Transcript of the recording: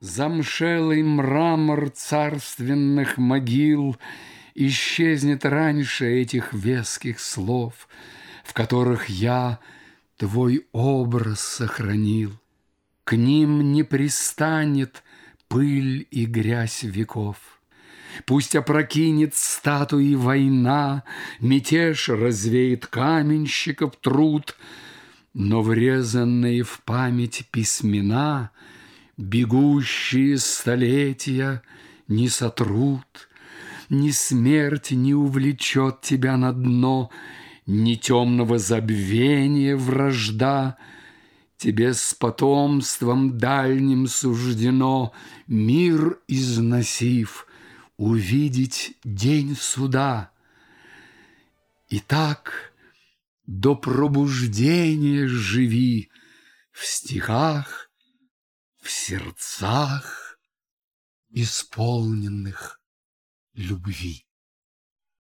Замшелый мрамор царственных могил Исчезнет раньше этих веских слов, В которых я твой образ сохранил. К ним не пристанет пыль и грязь веков. Пусть опрокинет статуи война, Мятеж развеет каменщиков труд, Но врезанные в память письмена Бегущие столетия не сотрут, Ни смерть не увлечет тебя на дно, Ни темного забвения вражда — Тебе с потомством дальним суждено, Мир износив, увидеть день суда. Итак, до пробуждения живи В стихах, сердцах, исполненных любви.